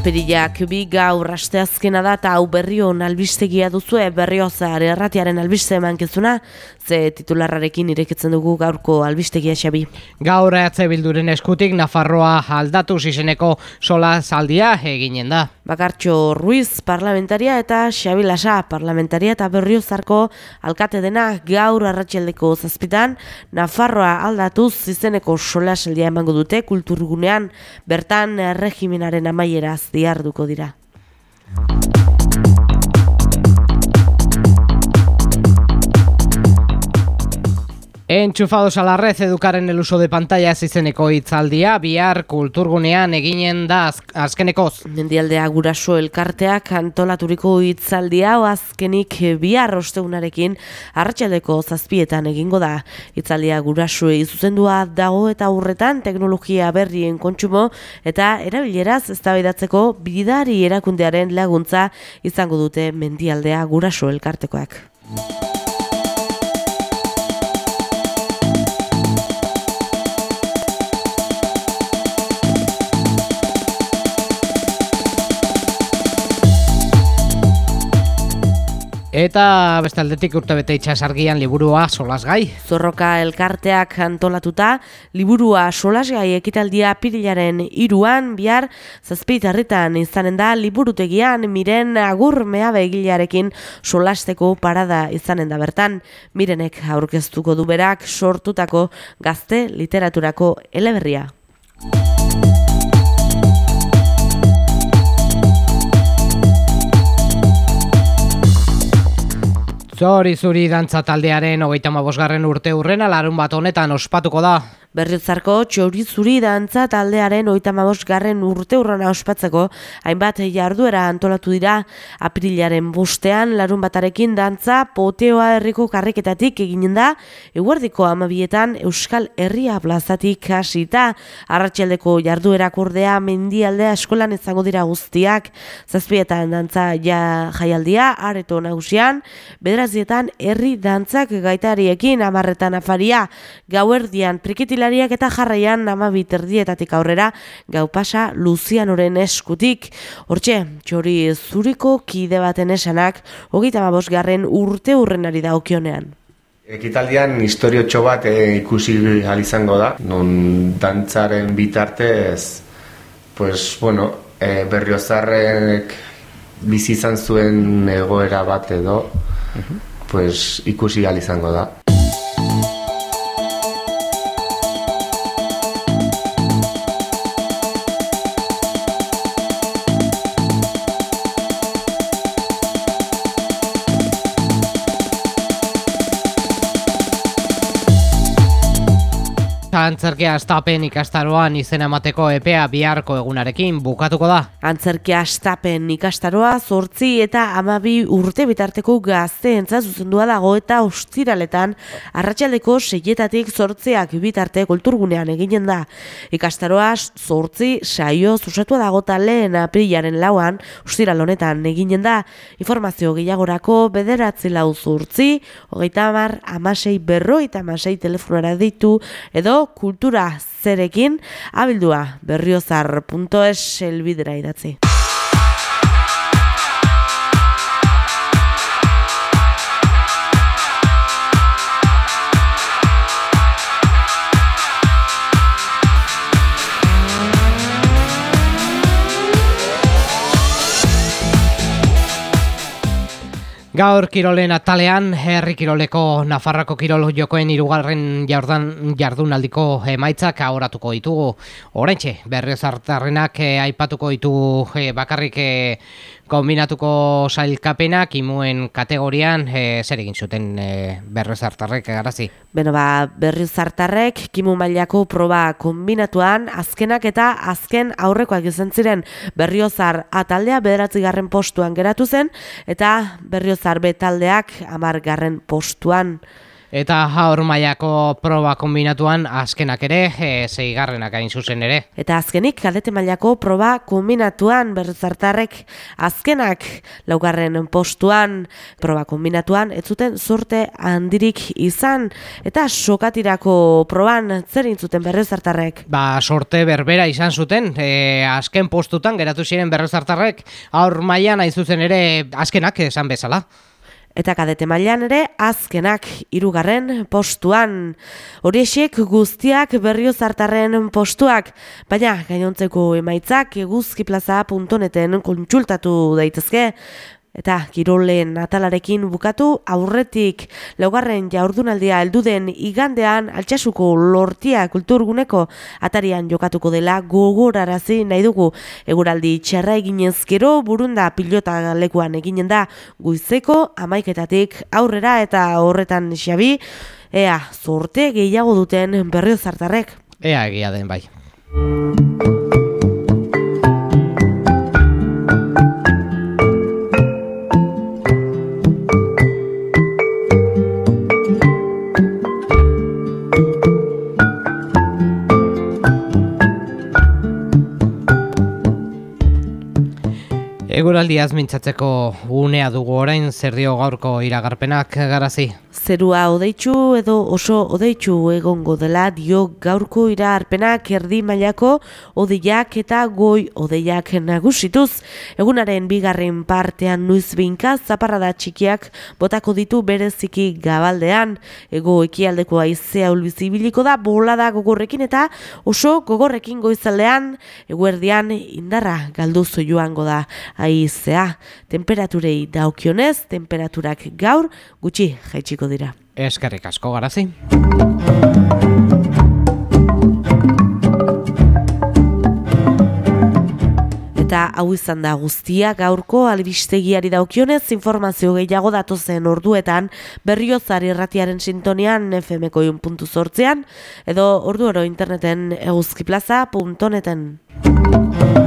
Apirilak bi gaur asteazkena da eta hau berrion albistegia duzue berriozar erratiaren albiste emankezuna, ze titularrarekin irekitzen dugu gaurko albistegia xabi. Gaur EH Bilduren eskutik Nafarroa aldatu izeneko sola zaldia eginen da. Bakartxo Ruiz parlamentaria eta Xabi Lasa parlamentaria eta berriozarko alkate dena gaur arratxeldeko zazpitan Nafarroa aldatuz izeneko sola zaldia emango dute kulturgunean bertan regimenaren amaieraz diarduko dira. Enchufados a la red edukaren el uso de pantalla izeneko hitzaldia bihar kulturgunean eginen da az, azkenekoz. Mendialdea guraso elkarteak antolaturiko hitzaldia azkenik bihar osteunarekin arratsaldeko zazpietan egingo da. Hitzaldia gurasoei zuzendua dago eta aurretan teknologia berrien kontsumo eta erabileraz eztabaidatzeko bidari erakundearen laguntza izango dute mendialdea guraso elkartekoak. Eta beste aldetik urtebete itxasargian liburua solasgai. Zorroka elkarteak antolatuta, liburua solasgai ekitaldia pirilaren iruan, bihar zazpitarritan izanen da liburutegian miren agur meabe egilearekin solasteko parada izanen da bertan. Mirenek aurkeztuko du berak sortutako gazte literaturako eleberria. Zori zuri dantza taldearen hogeita mabosgarren urte urrena larun bat honetan ospatuko da. Berriozarko txori zuri dantza taldearen oita garren urte urrona ospatzeko hainbat jarduera antolatu dira. Aprilaren bostean larun batarekin dantza poteoa herriko karriketatik eginen da. Eguerdiko amabietan Euskal Herria plazatik hasita. Arratsaldeko jarduerak ordea mendialdea eskolan izango dira guztiak. Zazpietan dantza ja jaialdia areto nagusian. Bederazietan herri dantzak gaitariekin amarretan afaria. Gauerdian trikiti Mutilariak eta jarraian nama biterdietatik aurrera gau pasa Luzianoren eskutik. Hortxe, txori zuriko kide baten esanak, hogeita garren urte urrenari da okionean. Ekitaldian historio bat e, ikusi izango da, non dantzaren bitartez, pues, bueno, e, berriozarrek bizi izan zuen egoera bat edo, pues, ikusi izango da. Antzerkia astapen ikastaroan izena emateko epea biharko egunarekin bukatuko da. Antzerkia astapen ikastaroa zortzi eta amabi urte bitarteko gazte zuzendua dago eta ostiraletan arratsaldeko seietatik zortziak bitarte kulturgunean eginen da. Ikastaroa zortzi saio zuzatua dago lehen aprilaren lauan ostiral honetan eginen da. Informazio gehiagorako bederatzi lau zortzi, hogeita amar amasei berroi eta amasei telefonara ditu edo kultura zerekin abildua berriozar.es elbidera idatzi. Gaur kirolen atalean, herri kiroleko Nafarrako kirol jokoen irugarren jardan, jardunaldiko emaitzak ahoratuko ditugu. Horentxe, berriozartarrenak eh, aipatuko ditugu eh, bakarrik eh, kombinatuko sailkapenak imuen kategorian e, zer egin zuten e, berrizartarrek garazi? Beno ba, berrizartarrek kimu mailako proba kombinatuan azkenak eta azken aurrekoak izan ziren berriozar ataldea bederatzi garren postuan geratu zen eta berriozar betaldeak amar garren postuan Eta haur mailako proba kombinatuan azkenak ere, e, zeigarrenak hain zuzen ere. Eta azkenik, kadete mailako proba kombinatuan berrizartarrek azkenak laugarren postuan proba kombinatuan, ez zuten sorte handirik izan, eta sokatirako proban zer intzuten berrizartarrek? Ba, sorte berbera izan zuten, e, azken postutan geratu ziren berrizartarrek, haur mailan hain zuzen ere azkenak esan bezala. Eta kadete mailan ere azkenak hirugarren postuan. Horiexek guztiak berrio zartarren postuak, baina gainontzeko emaitzak eguzkiplaza.neten kontsultatu daitezke. Eta kirolen natalarekin bukatu aurretik laugarren jaurdunaldia helduden igandean altxasuko lortia kulturguneko atarian jokatuko dela gogorarazi nahi dugu eguraldi txarra eginez gero burunda pilota lekuan eginen da guizeko amaiketatik aurrera eta horretan xabi ea zorte gehiago duten berrio zartarrek. Ea egia den bai. Eguraldiaz mintzatzeko unea dugu orain zer dio gaurko iragarpenak garazi. Zerua odeitzu edo oso odeitzu egongo dela dio gaurko iragarpenak erdi mailako odeiak eta goi odeiak nagusituz. Egunaren bigarren partean nuiz binka zaparrada txikiak botako ditu bereziki gabaldean. Ego ekialdeko aizea ulbizibiliko da bolada gogorrekin eta oso gogorrekin goizaldean eguerdian indarra galduzo joango da aizea. Temperaturei daukionez, temperaturak gaur gutxi jaitsiko dira. Eskerrik asko garazi. Eta hau izan da guztia gaurko albistegiari daukionez informazio gehiago datozen orduetan berriozar irratiaren sintonian fmko puntu edo ordu oro interneten eguzkiplaza.neten.